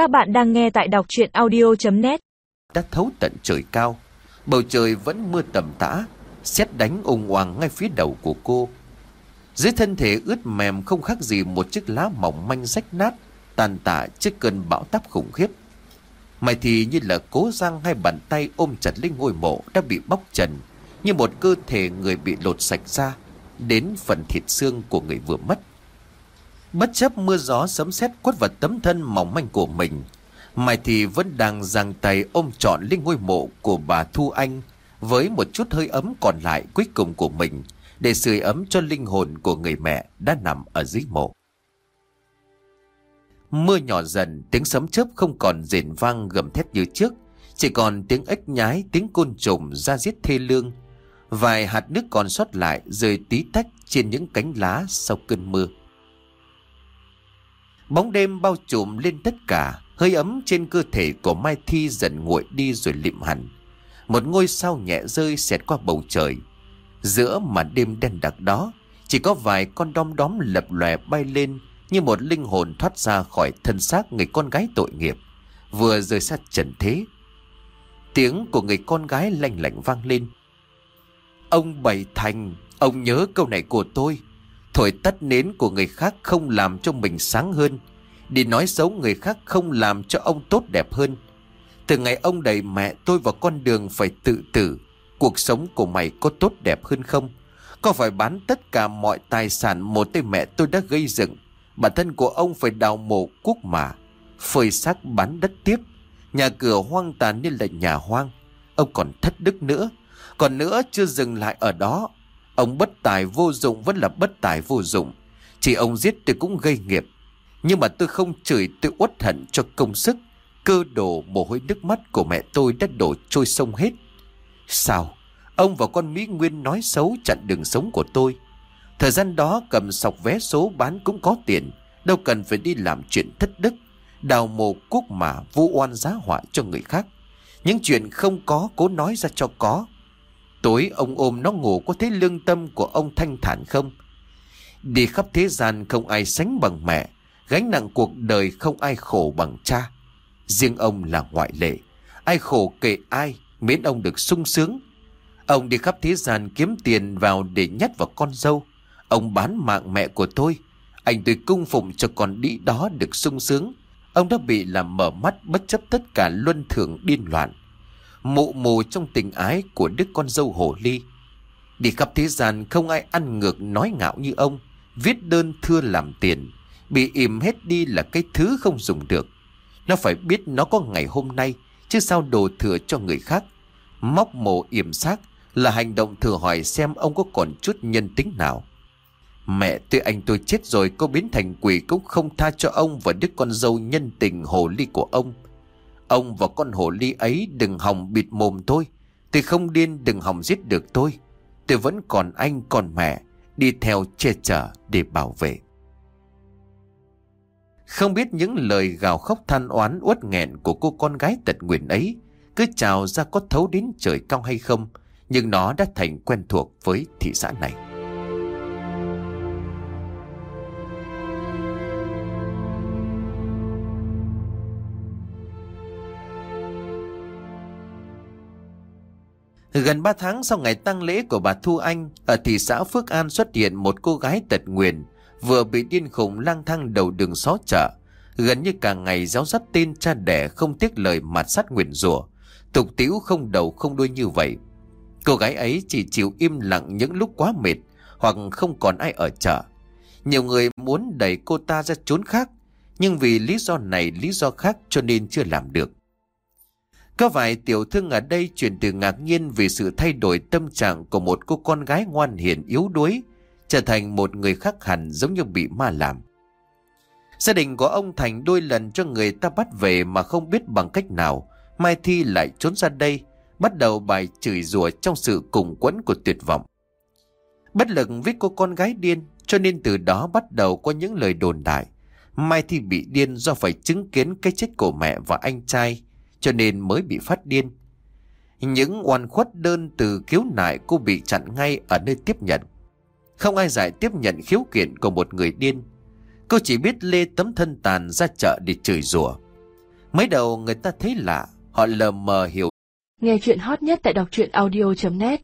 Các bạn đang nghe tại đọc chuyện audio.net Đã thấu tận trời cao, Bầu trời vẫn mưa tầm tã, Xét đánh ung hoàng ngay phía đầu của cô. Dưới thân thể ướt mềm không khác gì một chiếc lá mỏng manh rách nát, Tàn tạ trước cơn bão táp khủng khiếp. Mày thì như là cố răng hai bàn tay ôm chặt lấy ngôi mộ đã bị bóc trần, Như một cơ thể người bị lột sạch ra, Đến phần thịt xương của người vừa mất. Bất chấp mưa gió sấm sét quất vào tấm thân mỏng manh của mình Mai thì vẫn đang giang tay ôm trọn lên ngôi mộ của bà Thu Anh Với một chút hơi ấm còn lại cuối cùng của mình Để sưởi ấm cho linh hồn của người mẹ đã nằm ở dưới mộ. Mưa nhỏ dần, tiếng sấm chớp không còn rền vang gầm thét như trước Chỉ còn tiếng ếch nhái, tiếng côn trùng ra giết thê lương. Vài hạt nước còn sót lại rơi tí tách trên những cánh lá sau cơn mưa. Bóng đêm bao trùm lên tất cả, Hơi ấm trên cơ thể của Mai Thi dần nguội đi rồi lịm hẳn. Một ngôi sao nhẹ rơi xẹt qua bầu trời. Giữa màn đêm đen đặc đó, Chỉ có vài con đom đóm lập lòe bay lên Như một linh hồn thoát ra khỏi thân xác người con gái tội nghiệp. Vừa rời xa trần thế, Tiếng của người con gái lanh lạnh vang lên. Ông Bảy Thành, Ông nhớ câu này của tôi. Thổi tắt nến của người khác không làm cho mình sáng hơn. Đi nói xấu người khác không làm cho ông tốt đẹp hơn. Từ ngày ông đẩy mẹ tôi vào con đường phải tự tử, Cuộc sống của mày có tốt đẹp hơn không? Có phải bán tất cả mọi tài sản một tay mẹ tôi đã gây dựng, Bản thân của ông phải đào mộ quốc mà, Phơi xác bán đất tiếp? Nhà cửa hoang tàn nên là nhà hoang, Ông còn thất đức nữa. Còn nữa chưa dừng lại ở đó, Ông bất tài vô dụng vẫn là bất tài vô dụng. Chỉ ông giết tôi cũng gây nghiệp. Nhưng mà tôi không chửi tôi uất hận cho công sức. Cơ đồ mồ hôi nước mắt của mẹ tôi đã đổ trôi sông hết. Sao? Ông và con Mỹ Nguyên nói xấu chặn đường sống của tôi. Thời gian đó cầm sọc vé số bán cũng có tiền. Đâu cần phải đi làm chuyện thất đức. Đào mồ cuốc mà vu oan giá họa cho người khác. Những chuyện không có cố nói ra cho có. Tối ông ôm nó ngủ có thấy lương tâm của ông thanh thản không? Đi khắp thế gian không ai sánh bằng mẹ, gánh nặng cuộc đời không ai khổ bằng cha. Riêng ông là ngoại lệ, ai khổ kệ ai, miễn ông được sung sướng. Ông đi khắp thế gian kiếm tiền vào để nhét vào con dâu. Ông bán mạng mẹ của tôi. Anh tôi cung phụng cho con đĩ đó được sung sướng. Ông đã bị làm mở mắt bất chấp tất cả luân thường điên loạn mụ mù trong tình ái của đứa con dâu hồ ly. Đi khắp thế gian không ai ăn ngược nói ngạo như ông, viết đơn thưa làm tiền, bị im hết đi là cái thứ không dùng được. Nó phải biết nó có ngày hôm nay, chứ sao đồ thừa cho người khác. Móc mồ yểm xác là hành động thử hỏi xem ông có còn chút nhân tính nào. Mẹ tôi anh tôi chết rồi có biến thành quỷ cũng không tha cho ông và đứa con dâu nhân tình hồ ly của ông. Ông và con hồ ly ấy đừng hòng bịt mồm tôi. Tôi không điên đừng hòng giết được tôi. Tôi vẫn còn anh còn mẹ. Đi theo che chở để bảo vệ. Không biết những lời gào khóc than oán uất nghẹn của cô con gái tật nguyện ấy cứ trào ra có thấu đến trời cao hay không, nhưng nó đã thành quen thuộc với thị xã này. Gần 3 tháng sau ngày tang lễ của bà Thu Anh, ở thị xã Phước An xuất hiện một cô gái tật nguyền, vừa bị điên khủng lang thang đầu đường xó chợ. Gần như cả ngày giáo dắt tên cha đẻ không tiếc lời mặt sát nguyền rủa tục tiễu không đầu không đuôi như vậy. Cô gái ấy chỉ chịu im lặng những lúc quá mệt hoặc không còn ai ở chợ. Nhiều người muốn đẩy cô ta ra trốn khác, nhưng vì lý do này lý do khác cho nên chưa làm được. Có vài tiểu thương ở đây chuyển từ ngạc nhiên vì sự thay đổi tâm trạng của một cô con gái ngoan hiền yếu đuối, trở thành một người khác hẳn giống như bị ma làm. Gia đình của ông Thành đôi lần cho người ta bắt về mà không biết bằng cách nào, Mai Thi lại trốn ra đây, bắt đầu bài chửi rủa trong sự cùng quẫn của tuyệt vọng. Bất lực với cô con gái điên, cho nên từ đó bắt đầu có những lời đồn đại. Mai Thi bị điên do phải chứng kiến cái chết của mẹ và anh trai, cho nên mới bị phát điên. Những oan khuất đơn từ khiếu nại cô bị chặn ngay ở nơi tiếp nhận. Không ai giải tiếp nhận khiếu kiện của một người điên. Cô chỉ biết lê tấm thân tàn ra chợ để chửi rủa. Mới đầu người ta thấy lạ, Họ lờ mờ hiểu Nghe chuyện hot nhất tại đọc truyện audio.net